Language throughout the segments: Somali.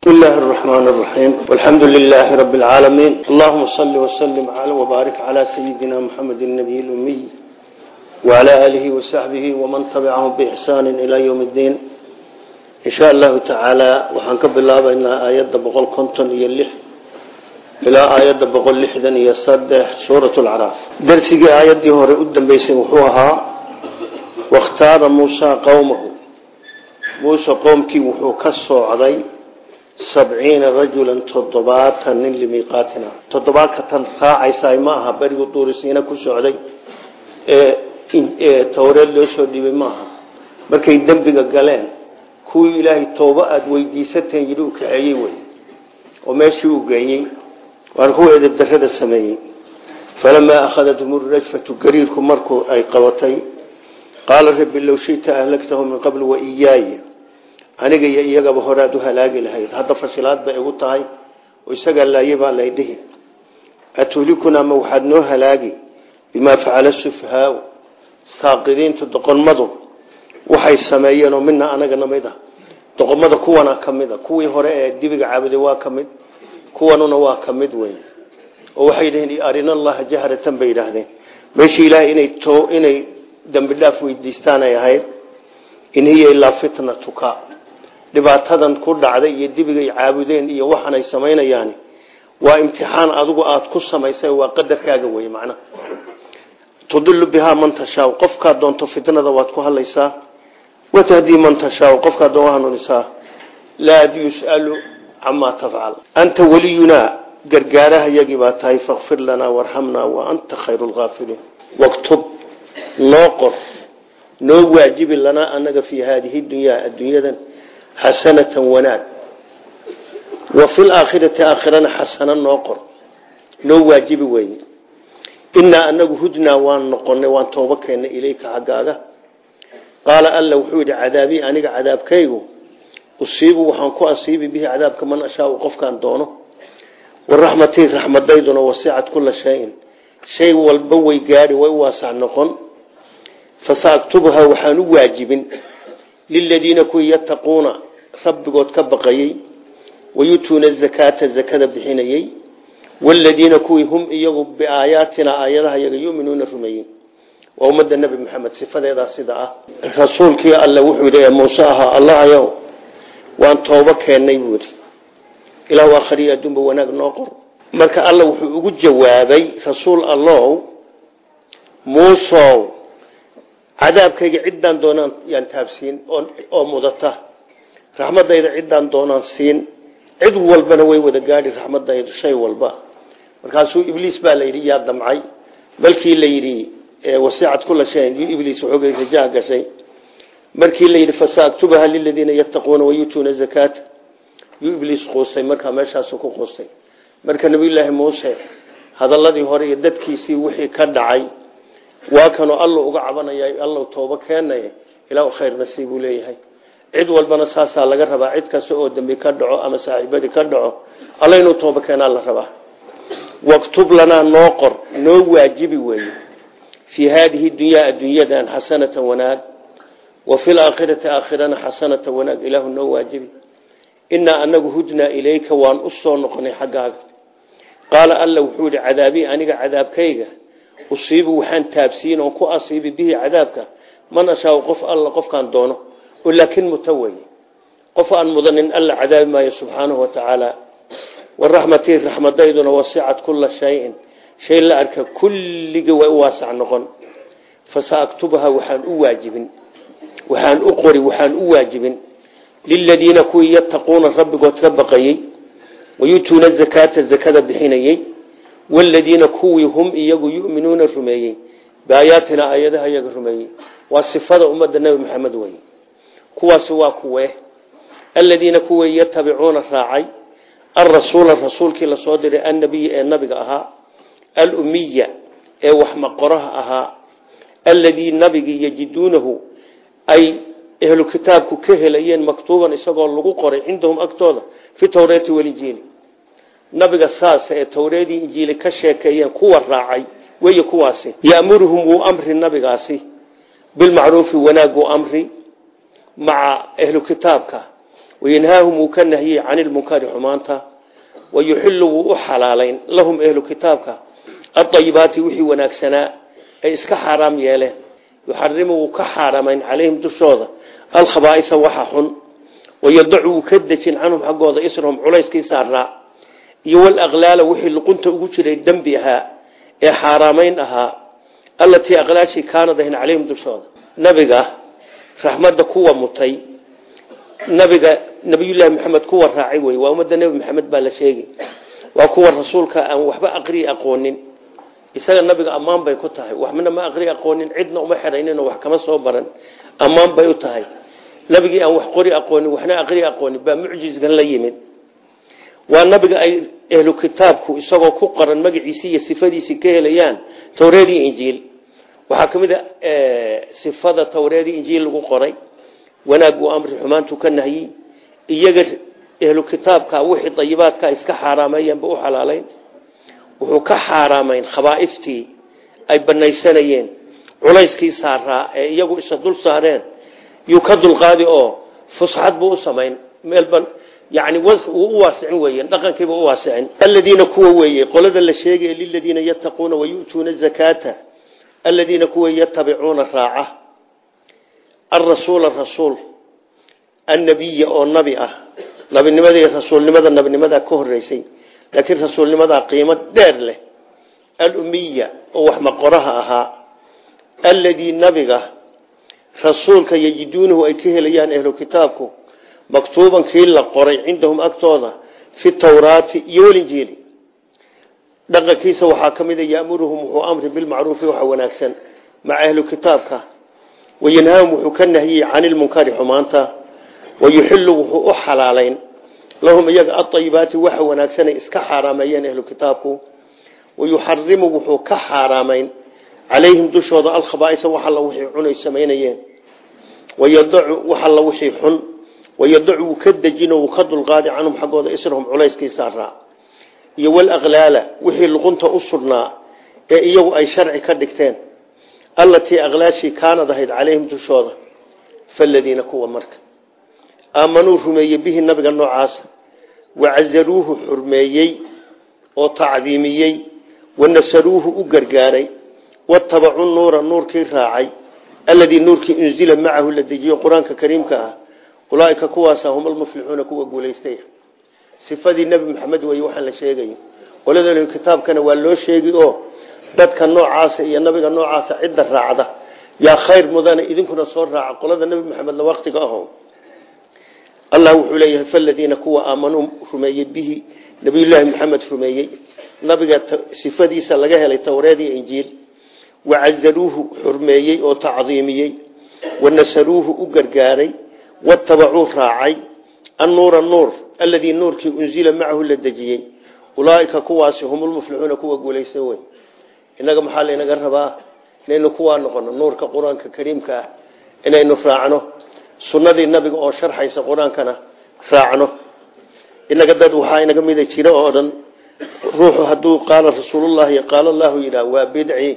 بسم الله الرحمن الرحيم والحمد لله رب العالمين اللهم صل وسلم على وبارك على سيدنا محمد النبي الأمي وعلى آله وصحبه ومن تبعهم بإحسان إلى يوم الدين إن شاء الله تعالى وحنكب الله بأن آيات بقول كنتن يلح إلى آيات بقول لحدا يصدح سورة العراف درسي آيات دي هوري قدام بيسي وحوها واختار موسى قومه موسى قومكي وحو كسو عضي sabciina rajulan toddobaatan nin limiiqaatina toddobaadka tan raacaysaay ma aha berigu duurisiina ku socday ee towreed loo soo dhibay maaha markay dembiga galeen kuwii ilaahay tooba aada weydiisateen yidhi u kaceeyey wey oo meeshii uu geeyey waana kuwa edebdarrada sameeyey falamaa akhadathum rajfatu gariirku markuu ay qabatay qaala rabbi low aniga iyo iyagaba horaad u halaagi lahayd. Hadda fashilaad bay igu tahay oo isagaa laaye baa laydhihi atuhlikunaa ma waxaad noo halaagi? Bimaa facala sufhaau saaqidiinta doqonmadu waxay sameeyeen oo mina anagana mid ah. Doqomada kuwana ka mid a kuwii hore ee dibiga caabuday waa ka mid kuwanuna waa ka mid weyn. Oo waxay yidhaheen arina allaha jahratan bay yidhaahdeen. Meeshii ilaahay inay to inay dambi dhaaf weydiistaan ay ahayd in hiya ilaa fitnatuka dhibaatadan ku dhacday iyo dibigay caabudeen iyo waxan ay samaynayaan waa imtixaan adigu aada ku samaysay waa qadarkaaga wey macnaha. Tudilu bihaa man tashaa qofkaad doonto fitnada waad ku hadlaysaa. Watahdii man tashaa qofkaad doon hanuunisaa laa yus'alu camaa tafcal anta waliyunaa gargaaraha yagii baa tahay fakfir lanaa warxamnaa wa anta khayru lkaafiriin waktub noo noo waajibi lanaa anaga fii haadihi dunyaa xasanatan wanaag wa fi laakhirati aakhirana xasana noo qor noo waajibi weyne inaa anagu hudnaa waan noqonay waan tooba keennay ilayka xaggaaga qaala alla wuxuu yidhi cadaabii aniga cadaabkaygu usiibu waxaan ku asiibi bihi cadaabka man ashaau qofkaan doono waraxmatii raxmadayduna wasicat kula shayin shay walba way gaadhi way waasac noqon fasaaktubuhaa waxaan u waajibin liladiina kuwii yattaquuna rabbigood ka baqayey wayutuuna zakaata zakada bixinayey waaladiina kuwii hum iyagu biaayaatina aayadaha iyaga yuminuuna rumeeyey waa ummadda nebi maxamed sifadeedaa sida ah rasuulkii alle wuxuu yidhi ee muuse ahaa allahayow waan toobo keennay buu yidhi ilahu akhriyo adduunba wanaag noo qor marka alla wuxuu ugu jawaabay rasuul allow muusow cadaabkayga ciddaan doonaan yaan taabsiin oo mudata. Raxmadayda ciddaan doonaan siin. Cid walbana way wada gaadhi raxmadaydu shay walba. Markaasuu ibliis baa la yidhi yaa damcay. Markii la yidhi wasiicad kula shayin yu ibliis waxoogay rajaa gashay. Markii la yidhi fasaaktubaha liladiina yattaquuna wayutuuna zakaata yuu ibliis quustay markaa meeshaasu ku quustay marka nabiyullaahi muuse hadaladii hore iyo ka dhacay waa kanoo allu uga cabanaya allow toobo keenay ilaa khayr nasiibuu leeyahay. Cid walbana saasaa laga rabaa cid kasta oo dembi ka dhaco ama saaxiibadii ka dhaco alla inuu toobo keenaa la rabaa. Waktub lanaa noo qor noo waajibi weeye. Fii haadihi dunyaa adduunyadan xasanatan wanaag wa fi laakhirati aakhirana xasanatan wanaag ilaahu noo waajibi. Inaa anagu hudnaa ilayka waan u soo noqonay xaggaaga. Qaala alla wuxuu aniga cadaabkayga usiibu waxaan taabsiin oon ku asiibi bihi cadaabka. Man ashaa qof alla qofkaan doono oo laakiin muta weye qof aan mudanin alla cadaabi maayo subxaanahu watacaala waraxmatii raxmadayduna wasicat kula shayin. Shay la arka kulligii way u waasac noqon. Fasaaktubaha waxaan u waajibin. Waxaan u qori waxaan u waajibin. Liladiina kuwii yattaquuna rabbigood ka baqayey wayutuuna zakaata zakada bixinayey wladiina kuwii hum iyagu yuminuuna rumeeyey biaayaatina aayadaha iyaga rumeeyey waa sifada ummadda nebi maxamed wey kuwaasi waa kuwee aladiina kuwii yatabicuuna raacay alrasuula rasuulkii la soo diray annabiy ee nabiga ahaa alumiya ee waxmaqoraha ahaa alladii nabigii yajiduunahu ay ehlu kitaabku ka helayeen maktuuban isagoo lagu qoray cindahum agtooda fi towreeti walinjiili nabiga saasa ee towreedii injiili ka sheekeeyeen kuwa raacay wey kuwaasi yamuruhum wuu amri nabigaasi bilmacruufi wanaag wuu amri maca ahlu kitaabka wayanhaahum wuu ka nahiyey cani lmunkari xumaanta wayuxilu wuu u xalaalayn lahum ehlu kitaabka aayibaati wixii wanaagsanaa ay iska xaaraam yeeleen yuxarimu wuu ka xaaramayn calayhim dushooda alkhabaaisa waxa xun wayadacu wuu ka dejin canhum xaggooda israhum culayskii saaraa iyo walaklaala wixii luqunta ugu jiray dembi ahaa ee xaaraamayn ahaa allatii aqlaashii kaanad ahayn calayhim dushooda. Nabiga raxmadda kuwa mutay nabiga nabiyullaahi maxamed kuwa raacay wey waa ummadda nebi maxamed baa la sheegi waa kuwa rasuulka aan waxba aqriyi aqoonin. Isaga nabiga ammaan bay ku tahay. Waxmana ma aqri aqoonin cidna uma xerayninoo wax kama soo baran. Ammaan bay u aan wax qori aqoonin waxna aqri aqoonin baa mucjiskan la yimid waa nabiga ay ehlu kitaabku isagoo ku qoran magaciisii iyo sifadiisii ka helayaan towreed iyo injiil. Waxaa ka mid a sifada towreed iyo injiil lagu qoray. Wanaag uu amri xumaantu ka nahyi iyaga ehlu kitaabka wixii dayibaadka iska xaaraameeyanba u xalaalayn. Wuxuu ka xaaraamayn khabaaiftii ay banaysanayeen culayskii saaraa ee iyagu isa dul saareen. Yuu ka dulqaadi oo fusxad buu u samayn. Meelban yani wuu u waasicin weeye dhaqankiiba u waasicin. Aladiina kuwa weeye qolada la sheegay liladiina yattaquuna wayu'tuuna zakaata aladiina kuwa yatabicuuna raaca. Alrasuula rasuul. Annabiya oo nabi ah. Nabinimada rasuulnimada nabinimadaa ka horeysay laakiin rasuulnimadaa qiimo dheer leh. Alumiya oo wax maqoraha ahaa. Alladii nabiga rasuulka yajiduunahu ay ka helayaan ehlu kitaabku maktuuban kii la qoray cindahum agtooda fi tawraati iyo walinjiili. Dhaqankiisa waxaa ka mida yaamuruhum wuxuu amri bilmacruufi waxa wanaagsan maca ahlu kitaabka. Wayanhaahum wuxuu ka nahiyey cani lmunkari xumaanta. Wayuxilu wuxuu u xalaalayn. Lahum iyaga aayibaati waxa wanaagsanay iska xaaraameeyeen ehlu kitaabku. Wayuxarimu wuxuu ka xaaraamayn. Calayhim dushooda alkhabaaisa wax wayadacu wuu ka dejino wuu ka dulqaadi canhum xaggooda israhum culayskii saaraa iyo walaklaala wixii luqunta u sugnaa ee iyagu ay sharci ka dhigteen allatii aklaashii kaanad ahayd calayhim dushooda faladiina kuwa marka aamanuu rumeeyey bihi nabiga noocaasa wacazaruuhu xurmeeyey oo tacdiimiyey wanasaruuhu u gargaaray watabacuu nuura nuurkii raacay alladii nuurkii unzila macahu la dejiyo qur'aanka kariimka ah ulaaika kuwaasa hum almuflixuuna kuwa guulaystay sifadii nebi maxamed wey waxaan la sheegayo. Qolada kitaabkana waa loo sheegi oo dadka noocaasa iyo nabiga noocaasa cidda raacda. Yaa khayr mudane idinkuna soo raaca qolada nebi maxamedna waktiga aho. Allah wuxuu leeyahay faladiina kuwa aamanuu rumeeyey bihi nabiyullaahi maxamed rumeeyey. Nabiga sifadiisa laga helay towreed iyo injiil. Wacazaruuhu xurmeeyey oo tacdiimiyey. Wanasaruuhu u gargaaray watabacuu raacay annuura nuur alladii nuurkii unzila macahu la dejiyey ulaaika kuwaasi hum lmuflixuuna kuwa guulaysan wey innaga maxaa laynaga rabaa inaynu kuwaa noqono nuurka qur'aanka kariimka ah inaynu raacno sunnadii nabiga oo sharxaysa qur'aankana raacno inaga dad waxaa inaga mida jira oo dhan ruuxu hadduu qaala rasuulullahi qaala allahu yidhaah waa bidci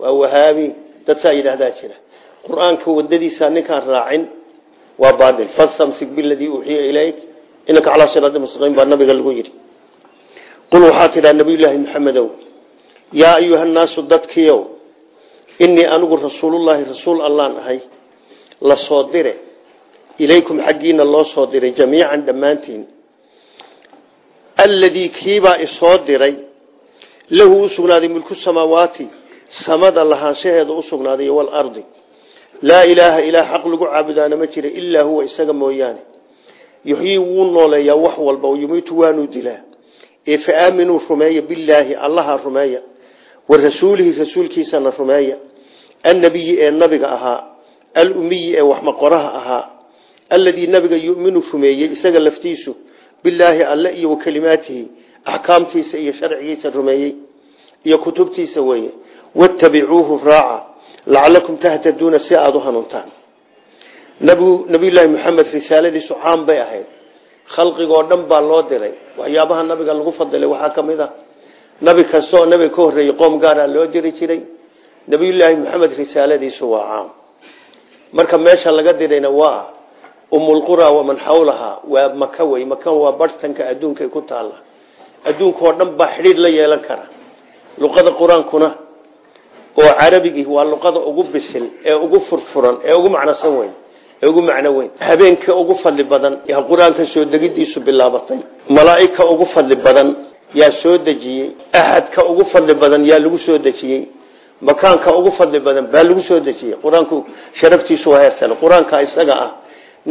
waa wahaabi dad saa yidhaahdaa jira qur'aanka wadadiisa ninkaan raacin waa baail fastamsik biladii uuxiya ilayk inaka calaa siraati mustaqiim baa nabiga lagu yidhi. Qul waxaa tidhaa nabiyullaahi maxamedow yaa ayuha nnaasu dadkiiow inii anigu rasuulullaahi rasuul allaan ahay la soo dire ilaykum xaggiina loo soo diray jamiican dhammaantiin. Alladii kiibaa isoo diray lahu u sugnaaday mulku samaawaati samada lahaanshaheeda u laa ilaaha ilaah xaq lagu caabudaana ma jira ilaa huwa isaga mooyaane. Yuxyii wuu nooleeyaa wax walba yumiitu waanuu dilaa. Ee fa aaminuu rumeeya bilaahi allaha rumeeya wa rasuulihi rasuulkiisana rumeeya annabiyi ee nabiga ahaa alumiyi ee waxmaqoraha ahaa alladii nabiga yuminu rumeeyey isaga laftiisu bilaahi alle iyo wa kelimaatihi axkaamtiisa iyo sharcigiisa rumeeyey iyo kutubtiisa weeye. Wattabicuuhu raaca lacalakum tahtaduuna si aada u hanuuntaan. Nabiyullaahi maxamed risaaladiisu caan bay ahayd. Khalqigoo dhan baa loo diray waxyaabaha nabiga lagu fadilay waxaa ka mid a nabi kasta oo nabiga ka horreeyey qoom gaara loo diri jiray. Nabiyullaahi maxamed risaaladiisu waa caam marka meesha laga dirayna waa umulqura waman xawlahaa waa maka wey. Maka waa barhtanka adduunkay ku taalla. Adduunka oo dhan baa xidhiidh la yeelan kara. Luqada qur'aankuna oo carabigii waa luqada ugu bisil ee ugu furfuran ee ugu macnosan weyn ee ugu macno weyn. Habeenka ugu fadli badan yaa qur'aanka soo degidiisu bilaabatay. Malaa'igka ugu fadli badan yaa soo dejiyey. Axadka ugu fadli badan yaa lagu soo dejiyey. Makaanka ugu fadli badan baa lagu soo dejiyey. Qur'aanku sharaftiisu waa heersan qur'aanka isaga ah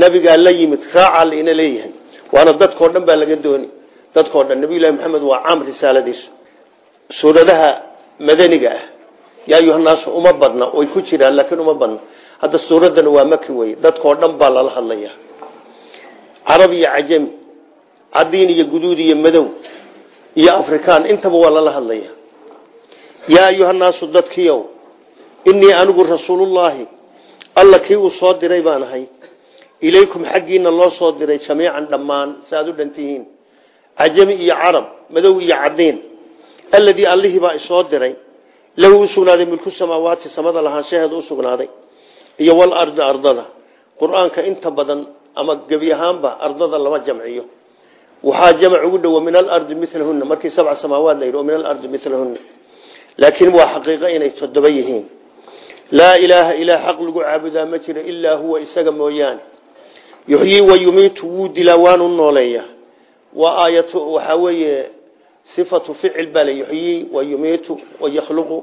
nabigaa la yimid raacaa laina leeyahay. Waana dadkao dhan baa laga dooni. Dadkao dhan nabiyullahi maxamed waa caam risaaladiisu suuradaha madaniga ah yaa ayuhanaasu uma badna way ku jiraan laakiin uma badna. Hadda suuradan waa maki wey dadkao dhan baa lala hadlaya carab iyo cajami cadiin iyo guduud iyo madow iyo afrikaan intaba waa lala hadlaya yaa ayuhanaasu dadkiiow inii anigu rasuulullaahi alla kii uu soo diray baan ahay. Ilaykum xaggiina loo soo diray jamiican dhammaan si aad u dhantihiin cajami iyo carab madow iyo cadiin alladii allihii baa isoo diray lahu u sugnaaday milku samaawaati samada lahaanshaheeda u sugnaaday. Iyo walardi ardada. Qur'aanka inta badan ama gebi ahaanba ardada lama jamciyo. Waxaa jamc ugu dhowo min alardi milahuna markii sabca samaawaat la yidhi min alardi milahuna laakiin waa xaqiiqo inay toddoba yihiin. Laa ilaaha ilaa xaq lagu caabudaa ma jiro ilaa huwa isaga mooyaane. Yuxyii sifatu ficil baa le yuxyii wa yumiitu wa yakhluqu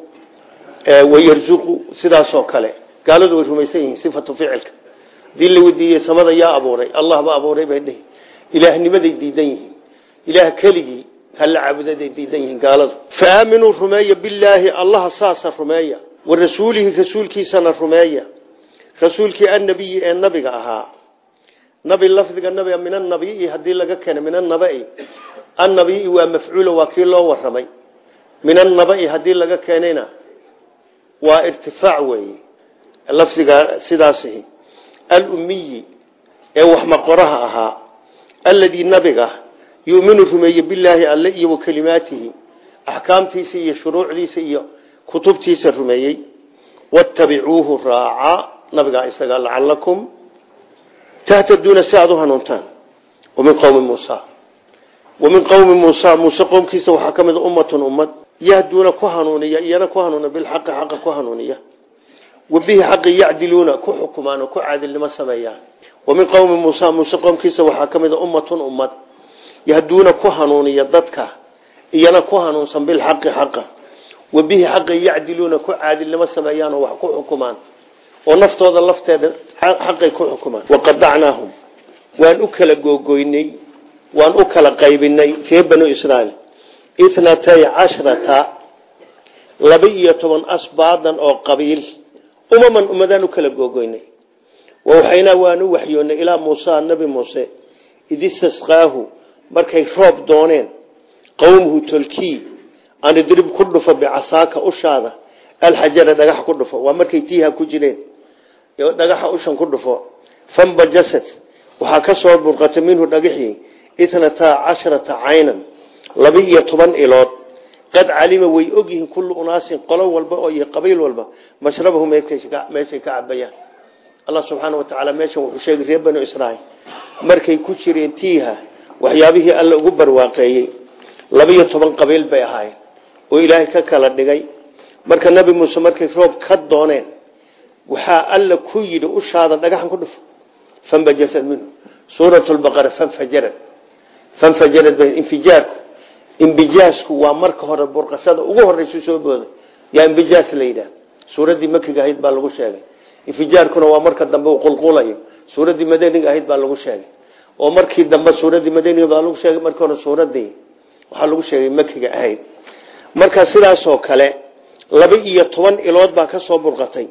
wa yarzuqu sidaasoo kale. Gaaladu way rumaysan yihiin sifatu ficilka. Hadii la weydiiyey samada yaa abuuray allah ba abuuray bay dhihi. Ilaahnimaday diidan yihiin. Ilaah keligii hala caabudaday diidan yihiin gaaladu. Faaaminuu rumeeya bilaahi allaha saasa rumeeya. Wa rasuulihi rasuulkiisana rumeeya. Rasuulkii annabiyi ee nabiga ahaa. Nabi lafdiga nabiga min annabii haddii laga keena min annabai annabii waa mafcuula waa kii loo waramay min annabai haddii laga keenayna waa irtifaac weeye lafdiga sidaasihi alummiyi ee waxmaqoraha ahaa alladii nabiga yuminu rumeeye bilaahi alle iyo wa kelimaatihi axkaamtiisa iyo shuruucdiisa iyo kutubtiisa rumeeyey wattabicuuhu raaca nabigaa isaga lacalakum tahtaduuna si aada u hanuuntaan wamin qowmi muusa wamin qowmi muusa muuse qowmkiisa waxaa ka mid a ummatun ummad. Yahduuna ku hanuuniya iyana ku hanuuna bilxaqi xaqa ku hanuuniya. Wa bihi xaqi yacdiluuna ku xukumaan oo ku caadilnimo sameeyaan. Wamin qowmi muusa muuse qowmkiisa waxaa ka mid a ummatun ummad. Yahduuna ku hanuuniya dadka iyana ku hanuunsan bilxaqi xaqa. Wa bihi xaqi yacdiluuna ku caadilnimo sameeyaan wax ku xukumaan. Oo naftooda lafteeda xaqay ku xukumaan. Waqadacnaahum waan u kala googoynay waan u kala qaybinay ree banu israiil itnatay cashrata laba iyo toban asbaadan oo qabiil. Umaman ummadaan u kala googoynay waxaynaa waan u waxyoonnay ilaa muusa nabi muuse. Id istasqaahu markay roob dooneen. Qowmuhu tolkii an idrib ku dhufo bicasaaka ushaada. Alxajara dhagax ku dhufo waa markay tiiha ku jireen. Dhagaxa ushan ku dhufo. Fambajasad waxaa ka burqatay minhu dhagaxii itnataa casharata caynan laba iyo toban ilood. Qad calima way ogyihiin kullu unaasin qolo walba oo iyo qabiil walba mashrabahu meeshay ka cabayaan allah subxaana watacaala meeshan wuxuu sheegay reer banu israiil markay ku jireen tiiha waxyaabihii alla ugu barwaaqeeyey laba-iyo toban qabiil bay ahaayeen oo ilaahay ka kala dhigay. Marka nabi muuse markay roob ka dooneen waxaa alla ku yidhi ushaada dhagaxan fanfajarad ba infijaarku imbijaasku waa marka hore burqashada ugu horeysa soo booda yaa imbijaas la yidhaah suuraddii makiga ahayd baa lagu sheegay. Infijaarkuna waa marka dambe uu qulqulayo. Suuraddii madaniga ahayd baa lagu sheegay. Oo markii dambe suuraddii madaniga baa lagu sheegay markii hore suuradii waxaa lagu sheegay makiga ahayd. Marka sidaasoo kale laba iyo toban ilood baa ka soo burqatay.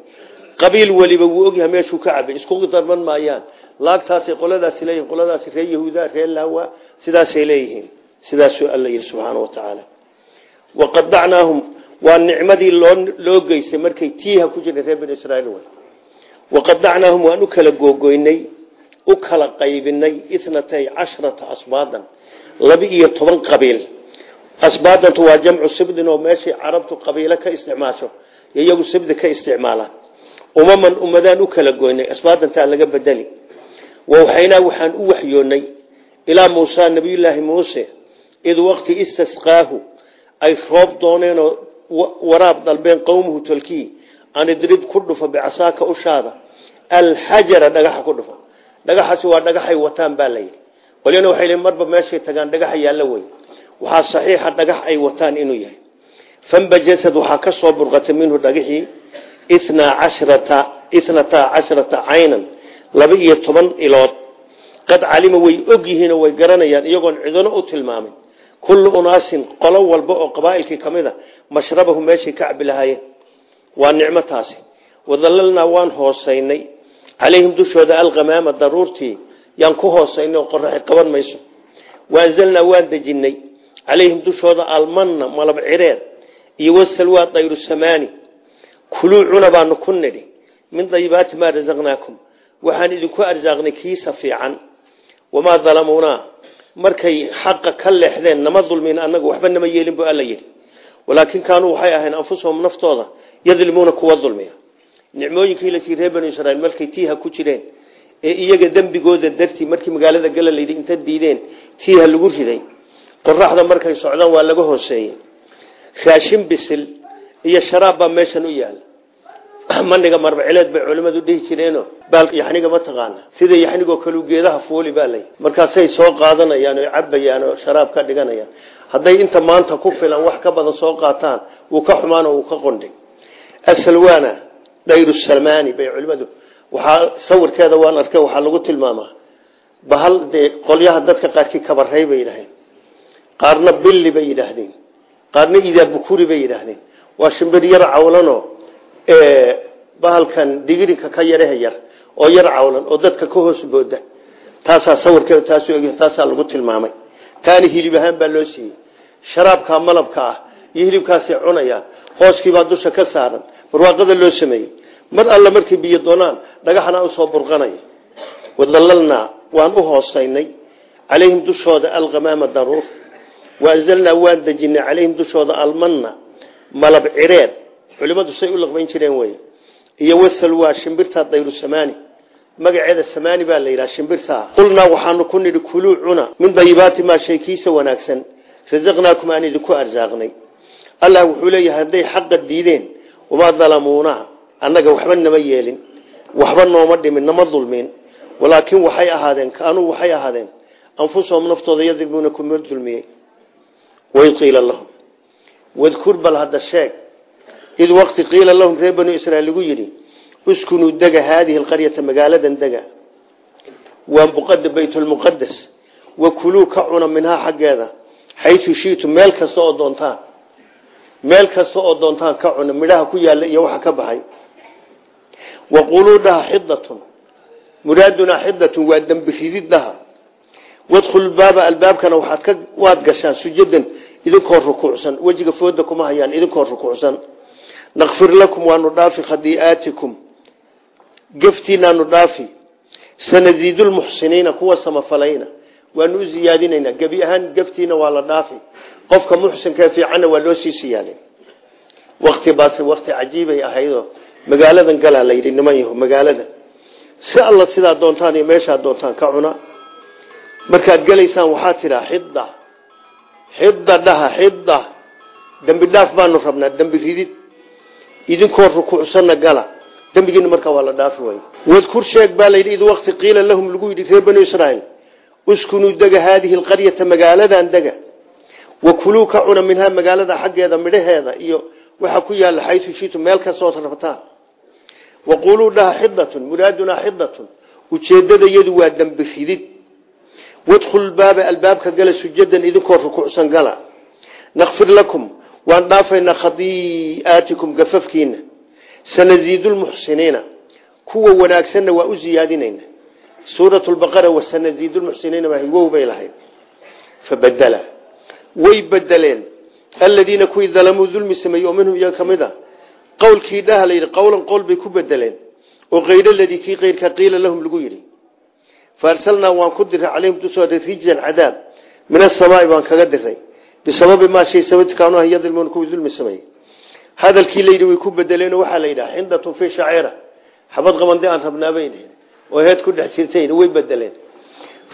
Qabiil weliba wuu ogyahay meeshuu ka cabay. Isku darman maayaan. Laagtaasay qoladaasi leeyihiin qoladaasi reer yahuuda reer lawa sidaasay leeyihiin sidaasuu alla yidhi subxaana wa tacaala. Waqadacnaahum waa nicmadii loo geystay markay tiiha ku jireen reer banu israiil wey waqadacnaahum waan kala googoynay u kala qaybinay itnatay cashrata asbaadan laba iyo toban qabiil. Asbaadantu waa jamcu sibdin oo meeshay carabtu qabiilo ka isticmaasho iyagu sibdi ka isticmaalaan umaman ummadaan u kala goynay asbaadantaa laga bedeli. Wawxaynaa waxaan u waxyoonnay ilaa muusa nabiyulaahi muuse id waqti istasqaahu ay roob dooneenoo waraab dalbeen qowmuhu tolkii an idrib ku dhufo bicasaaka ushaada alxajara dhagaxa ku dhufo dhagaxaasi waa dhagaxay wataan baa layidhi qolyana waxay leeyiin marba meeshay tagaan dhagaxa yaallo wey. Waxaa saxiixa dhagax ay wataan inuu yahay. Fambajasad waxaa ka soo burqatay minhu dhagaxii itnaa cashrata caynan laba iyo toban ilood qad calima way og yihiinoo way garanayaan iyagoon cidino u tilmaamin. Kullu unaasin qolo walba oo qabaa'ilkii ka mid a mashrabahu meeshay ka cabi lahaayeen. Waa nicmo taasi wadallalnaa waan hoosaynay. Calayhim dushooda alkhamaama daruurtii yaan ku hoosaynay oo qoraxi qaban mayso. Waanzalnaa waan dejinnay calayhim dushooda almanna malab cireed iyo wasalwaa dayru samaani. Kuluu cuna baanu ku nidhi min dayibaati maa rasaqnaakum waxaan idinku arsaaqnay kiisa fiican wamaa dalamuunaa markay xaqa ka leexdeen nama dulmin annagu waxba nama yeelin bu alla yidhi walaakin kaanuu waxay ahayn anfusahum naftooda yadlimuuna kuwa dulmiya nicmooyinkii la sii reer banu israiil markay tiiha ku jireen ee iyaga dembigooda dartii markii magaalada gala layidhi inta diideen tiiha lagu riday qoraxda markay socdaan waa laga hooseeyey raashin bisil iyo sharaab baa meeshan u yaalla mandhiga marbacileed bay culimmadu dhihi jireeno. Baal yaxniga ma taqaana. Sida yaxnigoo kaleu geedaha fuuli baa markaasay soo qaadanayaan oo cabayaan oo sharaab ka dhiganayaan. Hadday inta maanta ku filan wax ka badan soo qaataan wuu ka xumaan oo wuu ka qondhay asalwana dayru salmaani bay culimmadu waxaa sawirkeeda waan arkay waxaa lagu tilmaamaa. Bahal qolyaha dadka qaarkii kabarey bay yidhaahdeen. Qaarna billi bay yidhaahdeen. Qaarna idaabukuri bay yidhaahdeen. Waa shimbir yar cawlanoo bahalkan digirinka ka yaraha yar oo yar cawlan oo dadka ka hoos booda taasaa sawirkeeda taas taasaa lagu tilmaamay. Taani hilib ahaan baa loo siiyey. Sharaabkaa malabka ah iyo hilibkaasay cunayaan hooskiibaa dusha ka saaran barwaaqada loo sameeyey. Mar alla markay biyo doonaan dhagaxna u soo burqanaya wadallalnaa waan u hoosaynay calayhim dushooda alkhamaama daruur. Waanzalnaa waan dejinay. Calayhim dushooda almanna malab cireed culimadu say u laqbayn jireen wey iyo wasalwaa shimbirtaa dayru samaani. Magaceeda samaani baa la yidhaha shimbirtaa qulnaa waxaanu ku nidhi kuluu cuna min dayibaati maa shay wanaagsan. Rasaqnaakum aan idinku arsaaqnay. Allah wuxuu leeyahay hadday xaqa diideen wamaa dalamuuna. Annaga waxba nama yeelin waxba nooma dhimin nama dulmin. Walaakin waxay ahaadeen kaanuu waxay ahaadeen anfusahum naftooda yadlimuuna kuma dulmiyey. Waid qiila wadkur bal hadda sheeg id waqti qiila lahum reer banu israiil lagu yidhi uskunuu dega haadihi alqaryata magaaladan dega waa baytulmuqadas wa kuluu ka cuna minhaa xaggeeda xaytu shiitum meel kasta oo doontaan meel kasta oo doontaan ka cuna midhaha ku yaalla iyo waxa ka baxay waquluu dhaha xidatun muraadunaa xidatun waa dembi ridid dhaha wadkhul baaba albaabkana waxaad ka waad gashaan sujadan idinkoo rukuucsan wejiga fooda kuma hayaan idinkoo rukuucsan nakfir lakum waanu dhaafi khadii'aatikum geftiinaanu dhaafi sanadiidulmuxsiniina kuwa samafalayna waanu u ziyaadinaynaa gebi ahaan geftiina waa la dhaafi. Qofka muxsinkae fiicanna waa loo sii siyaadin. Wakti baase wakti cajiibay ahaydoo magaaladan galaa la yidhi niman yaho magaalada. Si alla sidaa doontaan iyo meeshaad doontaan ka cuna. Markaad gelaysaan waxaa tidhaa xidda idinkoo rukuucsanna gala. Dembigiina markaa waa la dhaafi way wadkur sheeg baa layidhi id waqti qiila lahum lagu yidhi reer banu israiil uskunuu dega haadihi alqaryata magaaladan dega wa kuluu ka cuna minhaa magaalada xaggeeda midhaheeda iyo waxaa ku yaalla xaytu shiitu meel kastood rabtaan waquluu dhaha xidatun muraadunaa xidatun ujeedadayadu waa dembi ridid wadkhul baaba albaabka gala sujadan idinkoo rukuucsan gala nakfir lakum waan dhaafaynaa khadii'aatikum gafafkiina sanaziidu lmuxsiniina kuwa wanaagsanna waa u ziyaadinayna. Suurat lbaqara wasanaziidu lmuxsiniina wow bay lahayd. Fabadela way bedeleen aladiina kuwii dalamuu dulmi sameeyey oo minhum iyaga ka mid a qowlkii dhaha la yidhi qowlan qowl bay ku bedeleen oo kayr ladii kii kayrka qiila lahum lagu yidhi faarsalnaa bisababi maa shay sababti kaanu ahan yadlimuuna kuwii dulmi sameeyey hadalkii layidhi way ku bedeleenoo waxaa la yidhaha xindatun fii shaciira xabad qabandi aan rabnaabay dhihin oo heed ku dhex jirtayn way bedeleen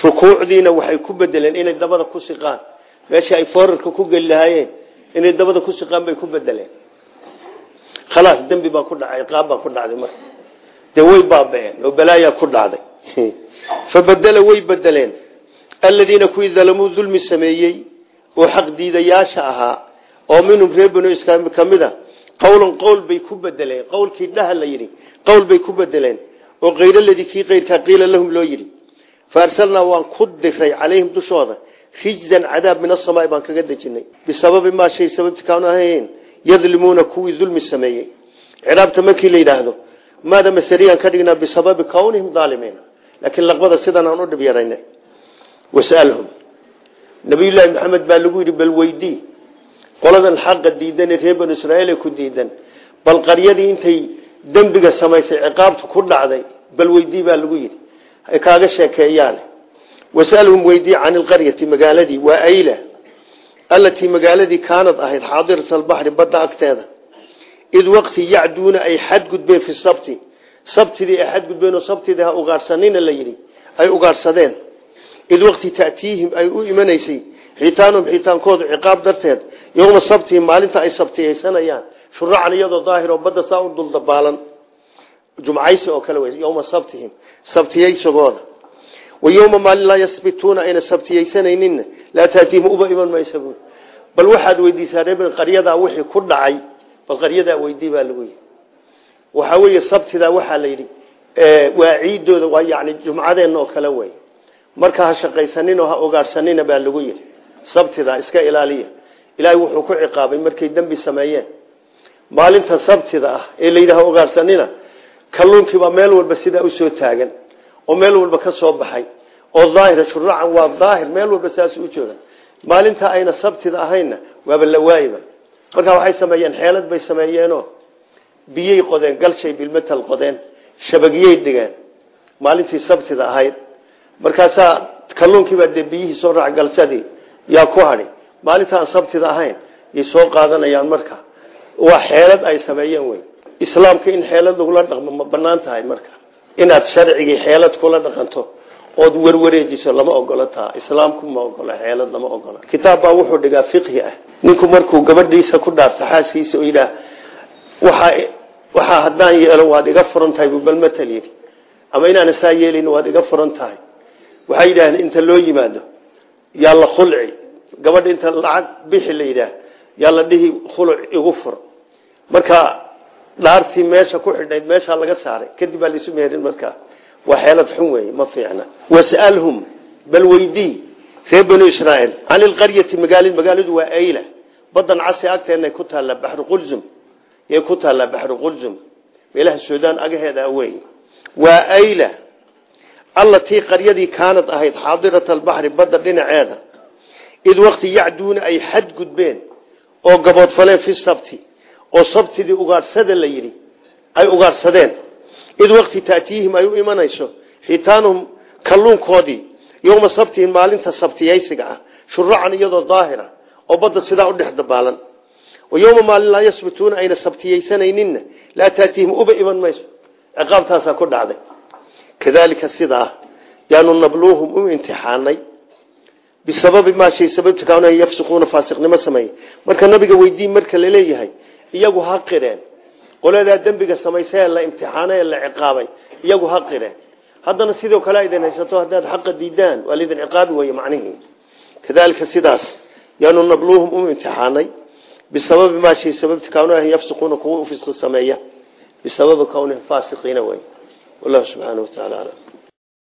rukuucdiina waxay ku bedeleen inay dabada ku siqaan meeshii ay foorarka ku geli lahaayeen inay dabada ku siqaan bay ku bedeleen khalaas dembi baa ku dhacay qaab baa ku dhacday marka dee way baaba'een oo balaayaa ku dhacday fabedela way bedeleen aladiina kuwii dalamuu dulmi sameeyey oo xaq diidayaasha ahaa oo minhum reer banu israiil ka mid a qowlan qowl bay ku bedeleen qowlkii dhaha la yidhi qowl bay ku bedeleen oo kayr ladii kii kayrkaa qiila lahum loo yidhi faarsalnaa waan ku diray calayhim dushooda rijzan cadaab min asamaai baan kaga dejinay bisababi maa shay sababti kaanu ahayn yadlimuuna kuwii dulmi sameeyey. Ciraabta markii la yidhaahdo maada masariyan ka dhignaa bisababi kawnihim aalimiina laakiin laqbada sidan aan u dhib wasalhum nabiyullaahi maxamed baa lagu yidhi bal weydii qoladan xaqa diidan ee reer ku diidan. Bal qaryadii intay dembiga samaysay ciqaabtu ku dhacday bal weydii baa lagu yidhi. Ay kaaga sheekeeyaan wasalhum weydii can ilqaryati magaaladii waa ayla allatii magaaladii kaanad ahayd xaadirat albaxri badda agteeda. Id waqti yacduuna ay xadgudbeen fi sabti. Sabtidii ay xadgudbeen oo sabtidii ha ugaadhsanina la yidhi ay ugaadhsadeen id waqti ta'tiihim ay u imanaysay xitaanum xitaankoodu ciqaab darteed yowma sabtihim maalinta ay sabtiyaysanayaan shuracan iyadoo daahir oo badda saa u duldabaalan jumcaysi oo kale wey yowma sabtihim sabtiyaysagooda wa yowma maalin laa yasbituuna ayna sabtiyaysanayninna laa taatiihim uba iman maysa buui bal waxaad weydiisaa reer qaryadaa wixii ku dhacay bal qaryadaa weydii baa lagu yidhi waxaa weeye sabtidaa waxaa la yidhi waa ciidooda waa yani jumcadeenna oo kale wey marka ha shaqaysaninoo ha ogaadhsanina baa lagu yidhi. Sabtida iska ilaaliya. Ilaahay wuxuu ku ciqaabay markay dembi sameeyeen. Maalinta sabtida ah ee layidhi ha ogaadhsanina kalluunkiibaa meel walba sidaa u soo taagan oo meel walba ka soo baxay oo daahira shuracan waa daahir meel walba saas u jooga. Maalinta ayna sabtida ahaynna waaba la waayiba. Marka waxay sameeyeen xeelad bay sameeyeenoo. Biyey qodeen galshay bilmetal qodeen shabagiyey dhigeen maalintii sabtida ahayd markaasaa kalluunkiibaa dee biyihii soo raac galsadii yaa ku hadhi maalinta aan sabtida ahayn yay soo qaadanayaan marka. Waa xeelad ay sameeyeen wey islaamka in xeelad lagula dhaqmo ma banaan marka. Inaad sharcigii xeelad kula dhaqanto ood werwareejiso lama ogola islaamku ma ogola xeelad lama ogola. Kitaab baa wuxuu dhigaa fiqhi ah. Ninku markuu gabadhiisa ku dhaarto xaaskiisa oo yidhaah waaa waxaa haddaan yeelo waad iga furan tahay buu balmatal yidhi ama inaana saa yeelin waad iga furan waxay yidhaaheen inta loo yimaado yaa la khulci. Gabadha inta lacag bixi la yidhaah yaa la dhihi khuluc igu fur. Marka dhaartii meesha ku xidhnayd meeshaa laga saaray kadib baa laisu meherin markaa waa xeelad xun weeye ma fiicna. Wasalhum bal weydii reer banu israail can ilqaryati magaali magaaladu waa ayla. Badan casi agteenay ku taallaa baxru qulzum. Yay ku taallaa baxru qulzum. Meelaha suudaan agaheeda wey waa ayla allatii qaryadii kaanad ahayd xaadirat albaxri badda dhinaceeda id waqti yacduuna ay xadgudbeen oo gaboodfaleen fi sabti oo sabtidii ugaadhsada la yidhi ay ugaadhsadeen id waqti taatiihim ay u imanayso xitaanuhum kalluunkoodii yowma sabtihim maalinta sabtiyaysiga ah shuracan iyadoo daahira oo badda sidaa u dhex dabaalan. Wa yowma maalin laa yasbituuna ayna sabtiyaysanayninna laa taatiihim uba iman mayso. Ciqaabtaasaa ku dhacday kadalika sidaa yaanu nabluuhum u imtixaanay. Bisababi maa shay sababti kaanu yafsiquuna faasiqnimo sameeye marka nabiga weydiin marka la leeyahay iyagu ha qireen. Qoladaa dembiga samaysee la imtixaanay ee la ciqaabay iyagu ha qireen. Haddana sidoo kale idin haysato haddaad xaqa diidaan waa laydin ciqaabi weye macnihii kadalika sidaas yaanu nabluuhum u imtixaanay. Bisababi maa shay sababti kaanu yafsiquuna kuwa ufisq sameeya. Bisababi kawnihim wallahu subxaana wa tacala aclam